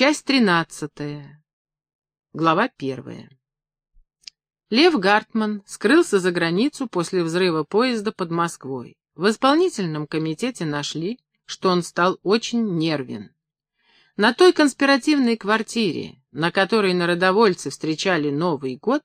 Часть тринадцатая. Глава первая. Лев Гартман скрылся за границу после взрыва поезда под Москвой. В исполнительном комитете нашли, что он стал очень нервен. На той конспиративной квартире, на которой народовольцы встречали Новый год,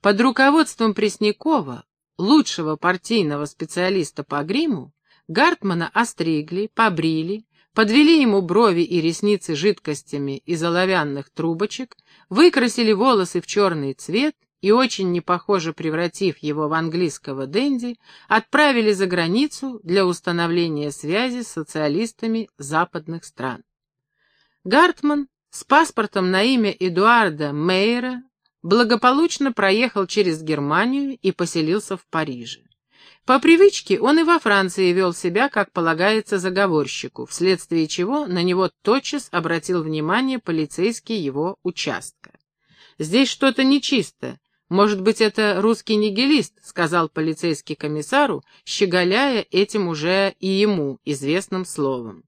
под руководством Преснякова, лучшего партийного специалиста по гриму, Гартмана остригли, побрили, подвели ему брови и ресницы жидкостями из оловянных трубочек, выкрасили волосы в черный цвет и, очень непохоже превратив его в английского денди, отправили за границу для установления связи с социалистами западных стран. Гартман с паспортом на имя Эдуарда Мейера благополучно проехал через Германию и поселился в Париже. По привычке он и во Франции вел себя, как полагается заговорщику, вследствие чего на него тотчас обратил внимание полицейский его участка. «Здесь что-то нечисто. Может быть, это русский нигилист», — сказал полицейский комиссару, щеголяя этим уже и ему известным словом.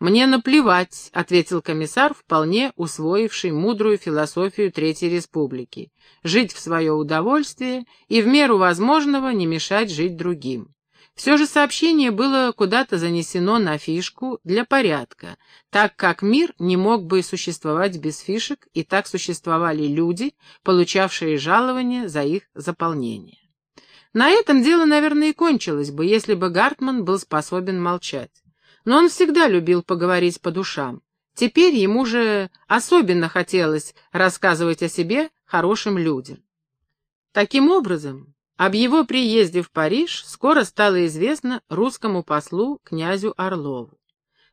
«Мне наплевать», — ответил комиссар, вполне усвоивший мудрую философию Третьей Республики. «Жить в свое удовольствие и в меру возможного не мешать жить другим». Все же сообщение было куда-то занесено на фишку для порядка, так как мир не мог бы существовать без фишек, и так существовали люди, получавшие жалования за их заполнение. На этом дело, наверное, и кончилось бы, если бы Гартман был способен молчать но он всегда любил поговорить по душам. Теперь ему же особенно хотелось рассказывать о себе хорошим людям. Таким образом, об его приезде в Париж скоро стало известно русскому послу князю Орлову.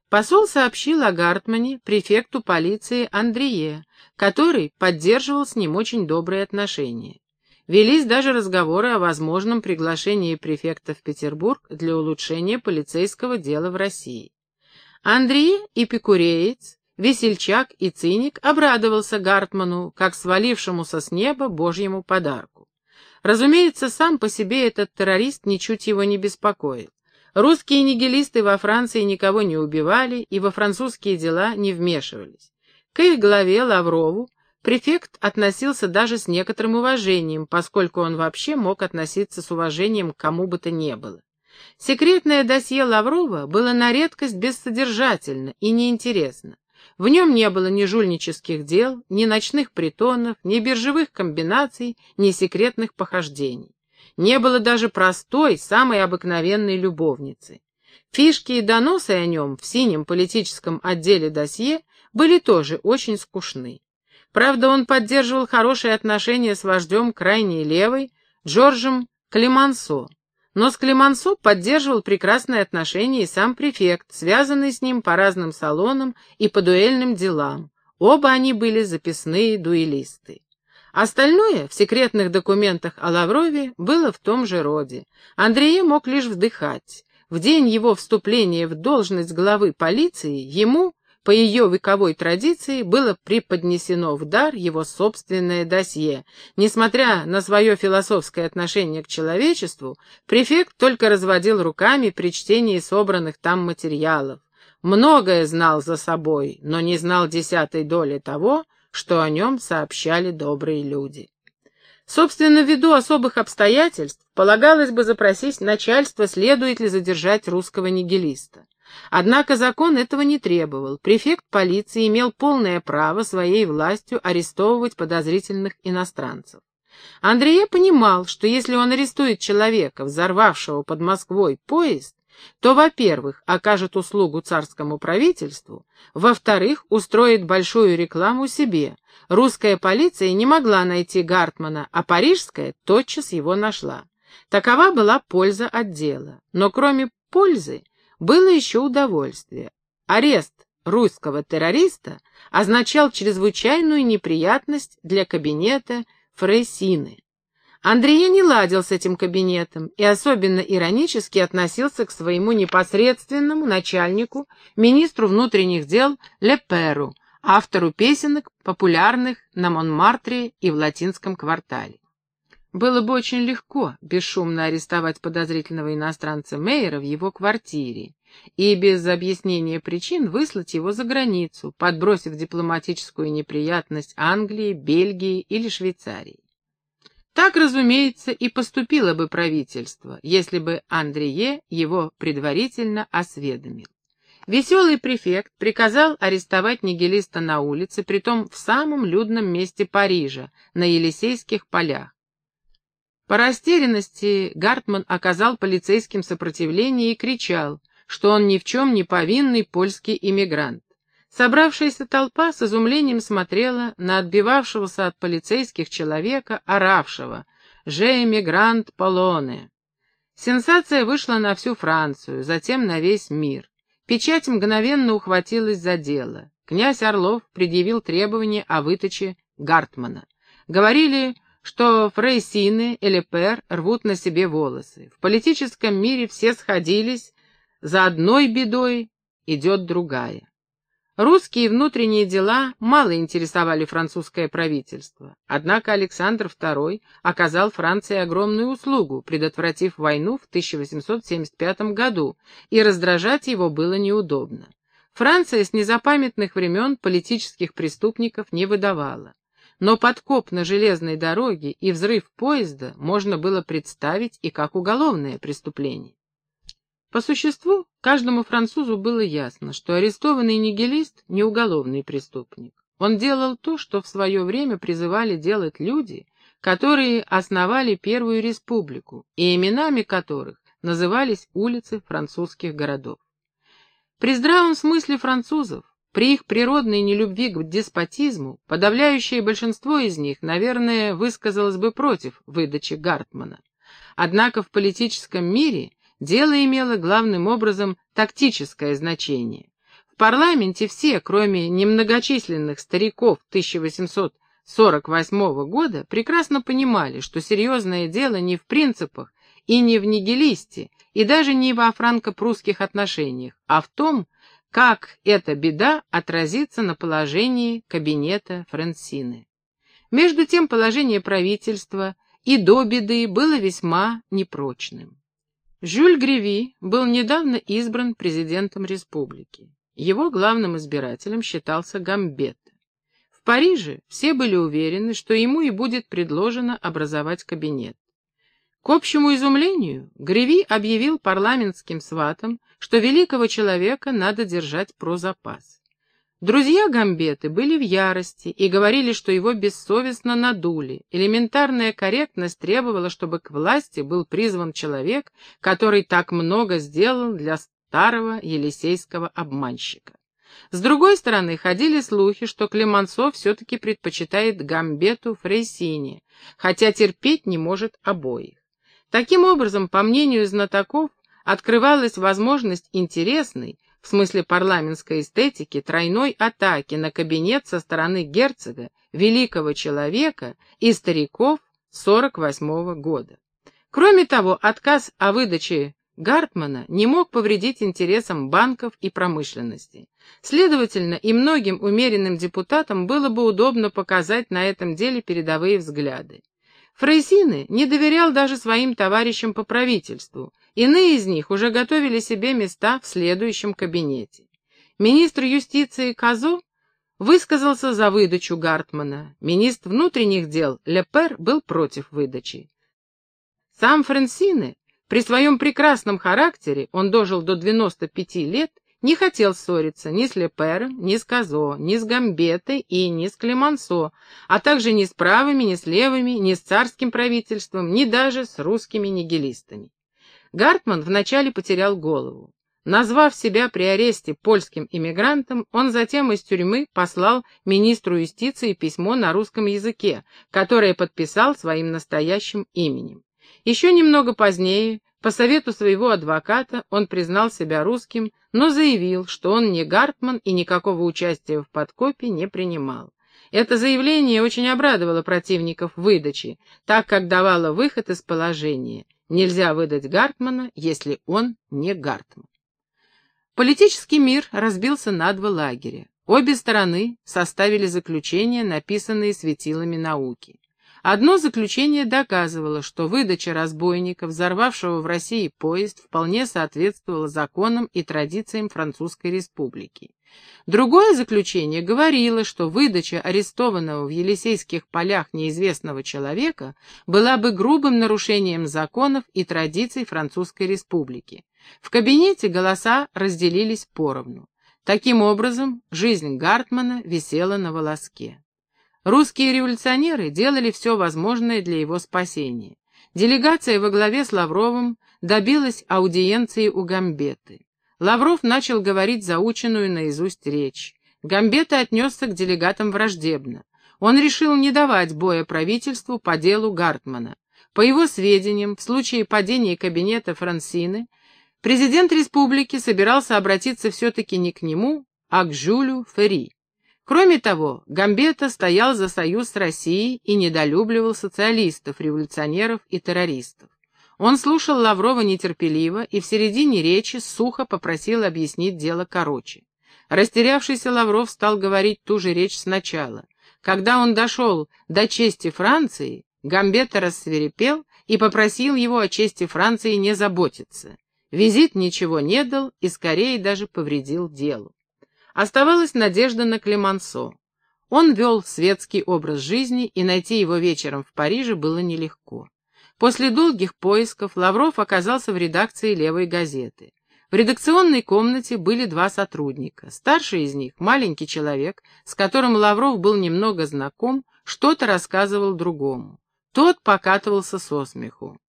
Посол сообщил о Гартмане префекту полиции Андрие, который поддерживал с ним очень добрые отношения. Велись даже разговоры о возможном приглашении префекта в Петербург для улучшения полицейского дела в России. Андрей, эпикуреец, весельчак и циник, обрадовался Гартману, как свалившемуся с неба божьему подарку. Разумеется, сам по себе этот террорист ничуть его не беспокоил. Русские нигилисты во Франции никого не убивали и во французские дела не вмешивались. К их главе Лаврову Префект относился даже с некоторым уважением, поскольку он вообще мог относиться с уважением к кому бы то ни было. Секретное досье Лаврова было на редкость бессодержательно и неинтересно. В нем не было ни жульнических дел, ни ночных притонов, ни биржевых комбинаций, ни секретных похождений. Не было даже простой, самой обыкновенной любовницы. Фишки и доносы о нем в синем политическом отделе досье были тоже очень скучны. Правда, он поддерживал хорошие отношения с вождем крайней левой Джорджем Климансо. Но с Климансо поддерживал прекрасные отношения и сам префект, связанный с ним по разным салонам и по дуэльным делам. Оба они были записные дуэлисты. Остальное в секретных документах о Лаврове было в том же роде. Андрея мог лишь вдыхать. В день его вступления в должность главы полиции ему, по ее вековой традиции было преподнесено в дар его собственное досье. Несмотря на свое философское отношение к человечеству, префект только разводил руками при чтении собранных там материалов. Многое знал за собой, но не знал десятой доли того, что о нем сообщали добрые люди. Собственно, ввиду особых обстоятельств, полагалось бы запросить начальство, следует ли задержать русского нигилиста. Однако закон этого не требовал. Префект полиции имел полное право своей властью арестовывать подозрительных иностранцев. Андрея понимал, что если он арестует человека, взорвавшего под Москвой поезд, то, во-первых, окажет услугу царскому правительству, во-вторых, устроит большую рекламу себе. Русская полиция не могла найти Гартмана, а парижская тотчас его нашла. Такова была польза от дела. Но кроме пользы, было еще удовольствие. Арест русского террориста означал чрезвычайную неприятность для кабинета Фрейсины. Андрей не ладил с этим кабинетом и особенно иронически относился к своему непосредственному начальнику, министру внутренних дел Леперу, автору песенок, популярных на Монмартре и в латинском квартале. Было бы очень легко бесшумно арестовать подозрительного иностранца Мейера в его квартире, и без объяснения причин выслать его за границу, подбросив дипломатическую неприятность Англии, Бельгии или Швейцарии. Так, разумеется, и поступило бы правительство, если бы Андрие его предварительно осведомил. Веселый префект приказал арестовать нигилиста на улице, притом в самом людном месте Парижа, на Елисейских полях. По растерянности Гартман оказал полицейским сопротивление и кричал, что он ни в чем не повинный польский иммигрант. Собравшаяся толпа с изумлением смотрела на отбивавшегося от полицейских человека, оравшего «Же эмигрант Полоне». Сенсация вышла на всю Францию, затем на весь мир. Печать мгновенно ухватилась за дело. Князь Орлов предъявил требования о выточе Гартмана. Говорили, что Фрейсины и Лепер рвут на себе волосы. В политическом мире все сходились, за одной бедой идет другая. Русские внутренние дела мало интересовали французское правительство, однако Александр II оказал Франции огромную услугу, предотвратив войну в 1875 году, и раздражать его было неудобно. Франция с незапамятных времен политических преступников не выдавала. Но подкоп на железной дороге и взрыв поезда можно было представить и как уголовное преступление. По существу, каждому французу было ясно, что арестованный нигилист не уголовный преступник. Он делал то, что в свое время призывали делать люди, которые основали Первую Республику, и именами которых назывались улицы французских городов. При здравом смысле французов, при их природной нелюбви к деспотизму, подавляющее большинство из них, наверное, высказалось бы против выдачи Гартмана. Однако в политическом мире дело имело главным образом тактическое значение. В парламенте все, кроме немногочисленных стариков 1848 года, прекрасно понимали, что серьезное дело не в принципах и не в нигилисте, и даже не во франко-прусских отношениях, а в том, как эта беда отразится на положении кабинета Франсины. Между тем положение правительства и до беды было весьма непрочным. Жюль Греви был недавно избран президентом республики. Его главным избирателем считался Гамбетта. В Париже все были уверены, что ему и будет предложено образовать кабинет. К общему изумлению, Греви объявил парламентским сватам, что великого человека надо держать про запас. Друзья Гамбеты были в ярости и говорили, что его бессовестно надули. Элементарная корректность требовала, чтобы к власти был призван человек, который так много сделал для старого елисейского обманщика. С другой стороны, ходили слухи, что Клемансо все-таки предпочитает Гамбету Фрейсине, хотя терпеть не может обоих. Таким образом, по мнению знатоков, открывалась возможность интересной, в смысле парламентской эстетики, тройной атаки на кабинет со стороны герцога, великого человека и стариков 48 -го года. Кроме того, отказ о выдаче Гартмана не мог повредить интересам банков и промышленности. Следовательно, и многим умеренным депутатам было бы удобно показать на этом деле передовые взгляды. Фрейсины не доверял даже своим товарищам по правительству, Иные из них уже готовили себе места в следующем кабинете. Министр юстиции Казо высказался за выдачу Гартмана. Министр внутренних дел Лепер был против выдачи. Сам Франсине, при своем прекрасном характере, он дожил до 95 лет, не хотел ссориться ни с Лепером, ни с Казо, ни с Гамбетой и ни с Клемансо, а также ни с правыми, ни с левыми, ни с царским правительством, ни даже с русскими нигилистами. Гартман вначале потерял голову. Назвав себя при аресте польским иммигрантом, он затем из тюрьмы послал министру юстиции письмо на русском языке, которое подписал своим настоящим именем. Еще немного позднее, по совету своего адвоката, он признал себя русским, но заявил, что он не Гартман и никакого участия в подкопе не принимал. Это заявление очень обрадовало противников выдачи, так как давало выход из положения. Нельзя выдать Гартмана, если он не Гартман. Политический мир разбился на два лагеря. Обе стороны составили заключения, написанные светилами науки. Одно заключение доказывало, что выдача разбойника, взорвавшего в России поезд, вполне соответствовала законам и традициям Французской Республики. Другое заключение говорило, что выдача арестованного в Елисейских полях неизвестного человека была бы грубым нарушением законов и традиций Французской Республики. В кабинете голоса разделились поровну. Таким образом, жизнь Гартмана висела на волоске. Русские революционеры делали все возможное для его спасения. Делегация во главе с Лавровым добилась аудиенции у Гамбеты. Лавров начал говорить заученную наизусть речь. Гамбета отнесся к делегатам враждебно. Он решил не давать боя правительству по делу Гартмана. По его сведениям, в случае падения кабинета Франсины, президент республики собирался обратиться все-таки не к нему, а к Жюлю Ферри. Кроме того, Гамбета стоял за союз с Россией и недолюбливал социалистов, революционеров и террористов. Он слушал Лаврова нетерпеливо и в середине речи сухо попросил объяснить дело короче. Растерявшийся Лавров стал говорить ту же речь сначала. Когда он дошел до чести Франции, Гамбета рассверепел и попросил его о чести Франции не заботиться. Визит ничего не дал и скорее даже повредил делу. Оставалась надежда на Клемансо. Он вел светский образ жизни, и найти его вечером в Париже было нелегко. После долгих поисков Лавров оказался в редакции «Левой газеты». В редакционной комнате были два сотрудника. Старший из них, маленький человек, с которым Лавров был немного знаком, что-то рассказывал другому. Тот покатывался со смеху.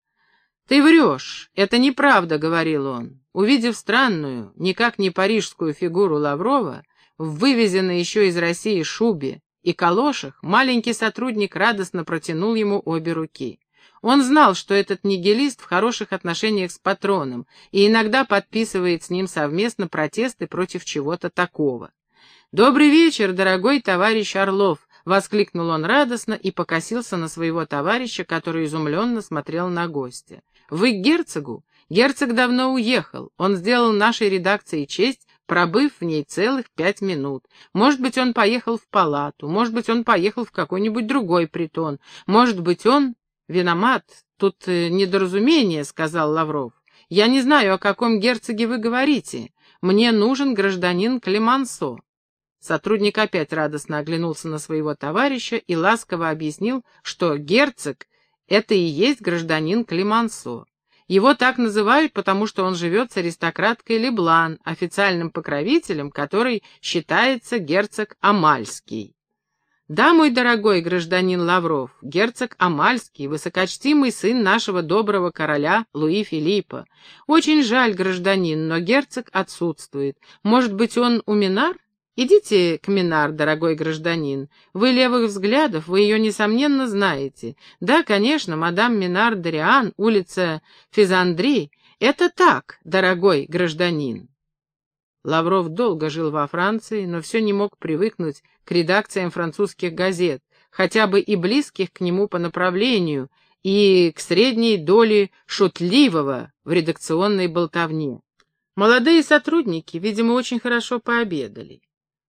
«Ты врешь, это неправда», — говорил он. Увидев странную, никак не парижскую фигуру Лаврова, в вывезенной еще из России шубе и калошах, маленький сотрудник радостно протянул ему обе руки. Он знал, что этот нигилист в хороших отношениях с патроном и иногда подписывает с ним совместно протесты против чего-то такого. «Добрый вечер, дорогой товарищ Орлов!» — воскликнул он радостно и покосился на своего товарища, который изумленно смотрел на гостя. Вы к герцогу? Герцог давно уехал. Он сделал нашей редакции честь, пробыв в ней целых пять минут. Может быть, он поехал в палату, может быть, он поехал в какой-нибудь другой притон, может быть, он... Виномат, тут э, недоразумение, — сказал Лавров. Я не знаю, о каком герцоге вы говорите. Мне нужен гражданин Клемансо. Сотрудник опять радостно оглянулся на своего товарища и ласково объяснил, что герцог это и есть гражданин Климансо. Его так называют, потому что он живет с аристократкой Леблан, официальным покровителем, который считается герцог Амальский. Да, мой дорогой гражданин Лавров, герцог Амальский, высокочтимый сын нашего доброго короля Луи Филиппа. Очень жаль, гражданин, но герцог отсутствует. Может быть, он у Минар? Идите к Минар, дорогой гражданин. Вы левых взглядов, вы ее, несомненно, знаете. Да, конечно, мадам Минар Дариан, улица Физандри. Это так, дорогой гражданин. Лавров долго жил во Франции, но все не мог привыкнуть к редакциям французских газет, хотя бы и близких к нему по направлению, и к средней доле шутливого в редакционной болтовне. Молодые сотрудники, видимо, очень хорошо пообедали.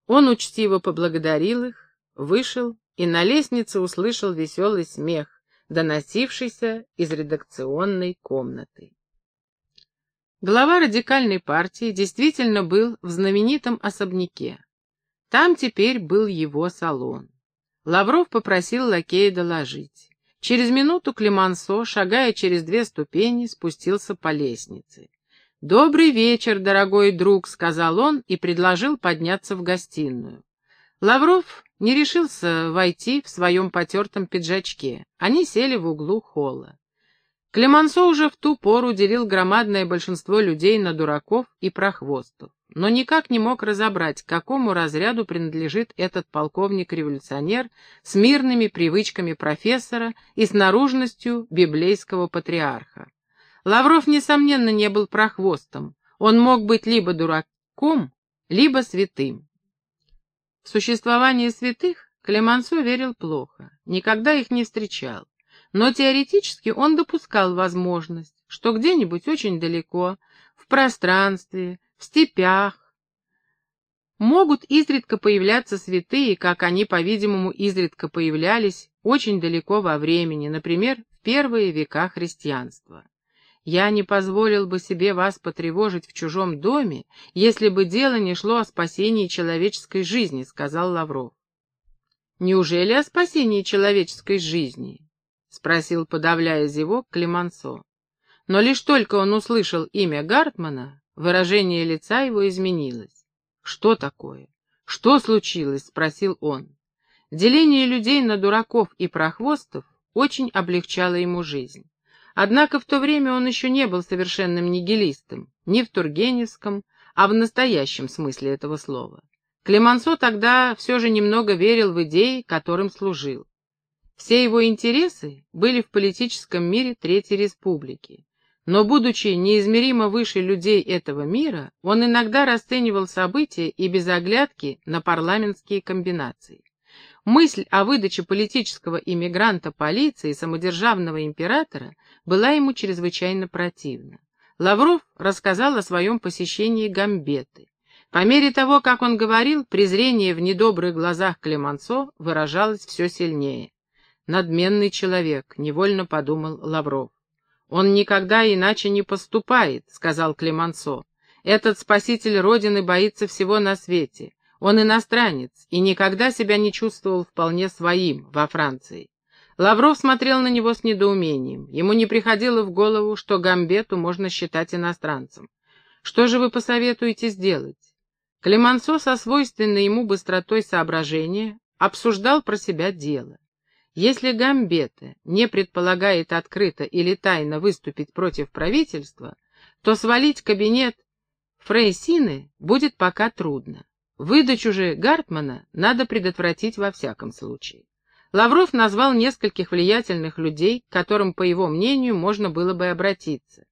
Он учтиво поблагодарил их, вышел и на лестнице услышал веселый смех, доносившийся из редакционной комнаты. Глава радикальной партии действительно был в знаменитом особняке. Там теперь был его салон. Лавров попросил лакея доложить. Через минуту Клемансо, шагая через две ступени, спустился по лестнице. «Добрый вечер, дорогой друг», — сказал он и предложил подняться в гостиную. Лавров не решился войти в своем потертом пиджачке. Они сели в углу холла. Клемансо уже в ту пору делил громадное большинство людей на дураков и прохвостов, но никак не мог разобрать, к какому разряду принадлежит этот полковник-революционер с мирными привычками профессора и с наружностью библейского патриарха. Лавров, несомненно, не был прохвостом. Он мог быть либо дураком, либо святым. В существование святых Клемансо верил плохо, никогда их не встречал. Но теоретически он допускал возможность, что где-нибудь очень далеко, в пространстве, в степях, Могут изредка появляться святые, как они, по-видимому, изредка появлялись очень далеко во времени, например, в первые века христианства. Я не позволил бы себе вас потревожить в чужом доме, если бы дело не шло о спасении человеческой жизни, сказал Лавров. Неужели о спасении человеческой жизни? спросил, подавляя зевок, Клемансо. Но лишь только он услышал имя Гартмана, выражение лица его изменилось. «Что такое? Что случилось?» — спросил он. Деление людей на дураков и прохвостов очень облегчало ему жизнь. Однако в то время он еще не был совершенным нигилистом, ни в Тургеневском, а в настоящем смысле этого слова. Клемансо тогда все же немного верил в идеи, которым служил. Все его интересы были в политическом мире Третьей Республики, но, будучи неизмеримо выше людей этого мира, он иногда расценивал события и без оглядки на парламентские комбинации. Мысль о выдаче политического иммигранта полиции самодержавного императора была ему чрезвычайно противна. Лавров рассказал о своем посещении Гамбеты. По мере того, как он говорил, презрение в недобрых глазах Клемансо выражалось все сильнее. «Надменный человек», — невольно подумал Лавров. «Он никогда иначе не поступает», — сказал Клемансо. «Этот спаситель Родины боится всего на свете. Он иностранец и никогда себя не чувствовал вполне своим во Франции». Лавров смотрел на него с недоумением. Ему не приходило в голову, что Гамбету можно считать иностранцем. «Что же вы посоветуете сделать?» Клемансо со свойственной ему быстротой соображения обсуждал про себя дело. Если Гамбета не предполагает открыто или тайно выступить против правительства, то свалить кабинет Фрейсины будет пока трудно. Выдачу же Гартмана надо предотвратить во всяком случае. Лавров назвал нескольких влиятельных людей, к которым, по его мнению, можно было бы обратиться.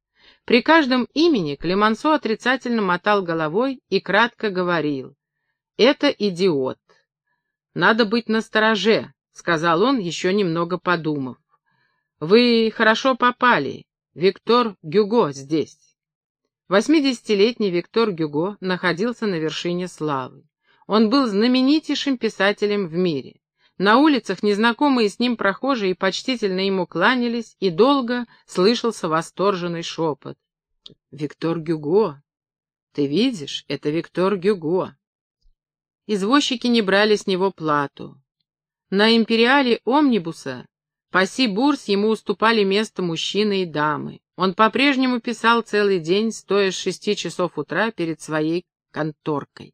При каждом имени Клемансо отрицательно мотал головой и кратко говорил «Это идиот». Надо быть настороже, — сказал он, еще немного подумав. «Вы хорошо попали. Виктор Гюго здесь». Восьмидесятилетний Виктор Гюго находился на вершине славы. Он был знаменитейшим писателем в мире. На улицах незнакомые с ним прохожие почтительно ему кланялись, и долго слышался восторженный шепот. «Виктор Гюго! Ты видишь, это Виктор Гюго!» Извозчики не брали с него плату. На империале омнибуса паси-бурс ему уступали место мужчины и дамы. Он по-прежнему писал целый день, стоя с шести часов утра перед своей конторкой.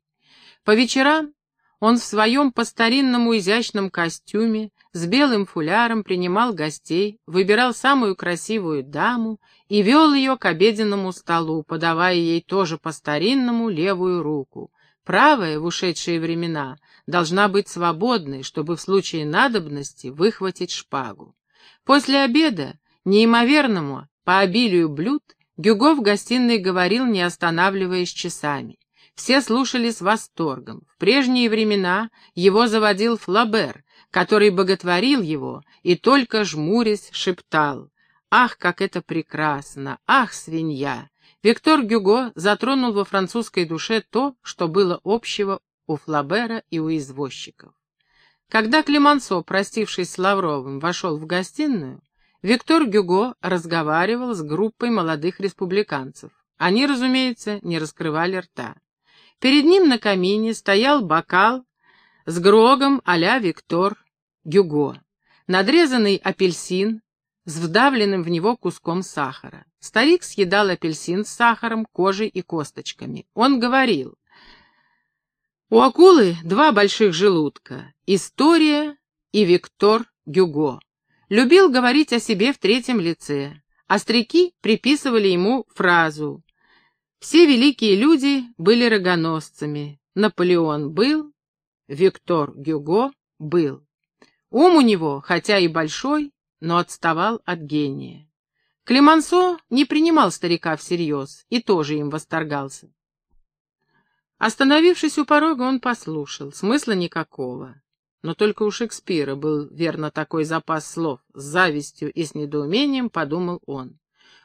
По вечерам он в своем по-старинному изящном костюме с белым фуляром принимал гостей, выбирал самую красивую даму и вел ее к обеденному столу, подавая ей тоже по-старинному левую руку. Правая в ушедшие времена должна быть свободной, чтобы в случае надобности выхватить шпагу. После обеда, неимоверному по обилию блюд, Гюго в гостиной говорил, не останавливаясь часами. Все слушали с восторгом. В прежние времена его заводил Флабер, который боготворил его и только жмурясь шептал «Ах, как это прекрасно! Ах, свинья!» Виктор Гюго затронул во французской душе то, что было общего у Флабера и у извозчиков. Когда Клемансо, простившись с Лавровым, вошел в гостиную, Виктор Гюго разговаривал с группой молодых республиканцев. Они, разумеется, не раскрывали рта. Перед ним на камине стоял бокал с грогом а-ля Виктор Гюго, надрезанный апельсин с вдавленным в него куском сахара. Старик съедал апельсин с сахаром, кожей и косточками. Он говорил, у акулы два больших желудка — История и Виктор Гюго. Любил говорить о себе в третьем лице. Остряки приписывали ему фразу «Все великие люди были рогоносцами. Наполеон был, Виктор Гюго был». Ум у него, хотя и большой, но отставал от гения. Клемансо не принимал старика всерьез и тоже им восторгался. Остановившись у порога, он послушал, смысла никакого. Но только у Шекспира был верно такой запас слов. С завистью и с недоумением подумал он.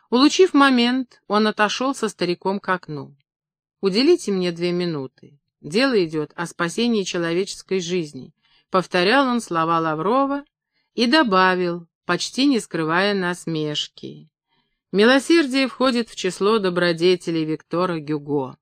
Улучив момент, он отошел со стариком к окну. «Уделите мне две минуты. дело идет о спасении человеческой жизни. Повторял он слова Лаврова и добавил, почти не скрывая насмешки. Милосердие входит в число добродетелей Виктора Гюго.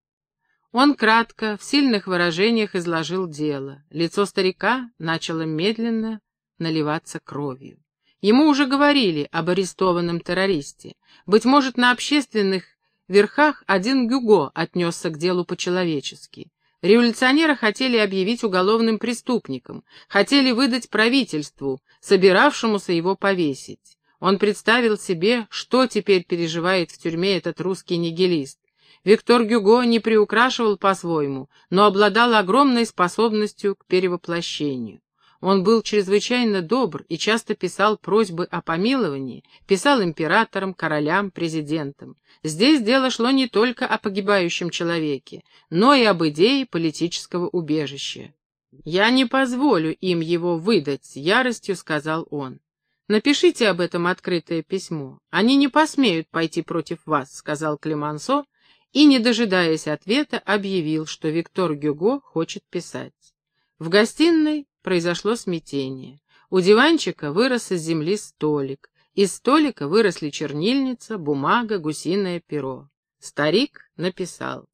Он кратко, в сильных выражениях изложил дело. Лицо старика начало медленно наливаться кровью. Ему уже говорили об арестованном террористе. Быть может, на общественных верхах один Гюго отнесся к делу по-человечески. Революционеры хотели объявить уголовным преступником, хотели выдать правительству, собиравшемуся его повесить. Он представил себе, что теперь переживает в тюрьме этот русский нигилист. Виктор Гюго не приукрашивал по-своему, но обладал огромной способностью к перевоплощению. Он был чрезвычайно добр и часто писал просьбы о помиловании, писал императорам, королям, президентам. Здесь дело шло не только о погибающем человеке, но и об идее политического убежища. «Я не позволю им его выдать», — яростью сказал он. «Напишите об этом открытое письмо. Они не посмеют пойти против вас», — сказал Клемансо, и, не дожидаясь ответа, объявил, что Виктор Гюго хочет писать. В гостиной произошло смятение. У диванчика вырос из земли столик. Из столика выросли чернильница, бумага, гусиное перо. Старик написал.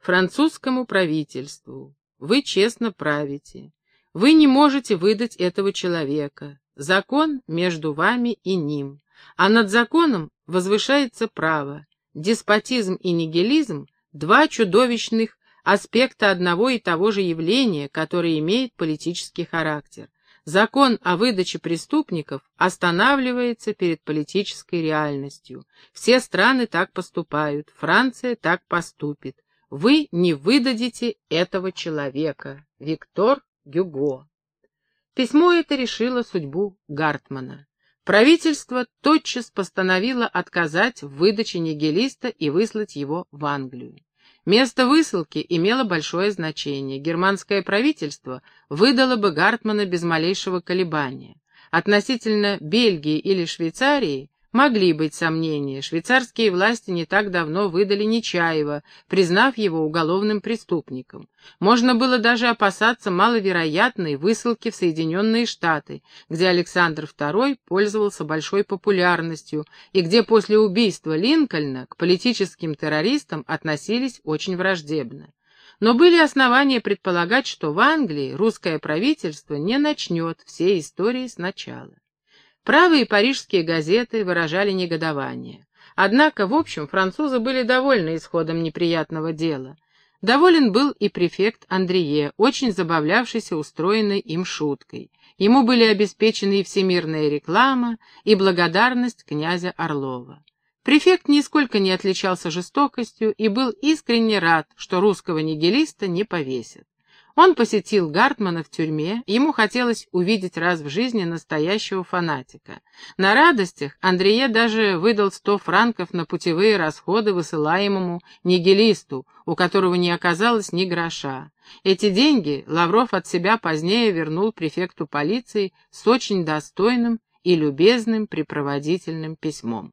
Французскому правительству. Вы честно правите. Вы не можете выдать этого человека. Закон между вами и ним. А над законом возвышается право. Деспотизм и нигилизм — два чудовищных аспекта одного и того же явления, которое имеет политический характер. Закон о выдаче преступников останавливается перед политической реальностью. Все страны так поступают, Франция так поступит. Вы не выдадите этого человека. Виктор Гюго. Письмо это решило судьбу Гартмана. Правительство тотчас постановило отказать в выдаче нигилиста и выслать его в Англию. Место высылки имело большое значение. Германское правительство выдало бы Гартмана без малейшего колебания. Относительно Бельгии или Швейцарии Могли быть сомнения. Швейцарские власти не так давно выдали Нечаева, признав его уголовным преступником. Можно было даже опасаться маловероятной высылки в Соединенные Штаты, где Александр II пользовался большой популярностью и где после убийства Линкольна к политическим террористам относились очень враждебно. Но были основания предполагать, что в Англии русское правительство не начнет всей истории сначала. Правые парижские газеты выражали негодование. Однако, в общем, французы были довольны исходом неприятного дела. Доволен был и префект Андрие, очень забавлявшийся устроенной им шуткой. Ему были обеспечены и всемирная реклама, и благодарность князя Орлова. Префект нисколько не отличался жестокостью и был искренне рад, что русского нигилиста не повесят. Он посетил Гартмана в тюрьме, ему хотелось увидеть раз в жизни настоящего фанатика. На радостях Андрее даже выдал сто франков на путевые расходы высылаемому нигилисту, у которого не оказалось ни гроша. Эти деньги Лавров от себя позднее вернул префекту полиции с очень достойным и любезным припроводительным письмом.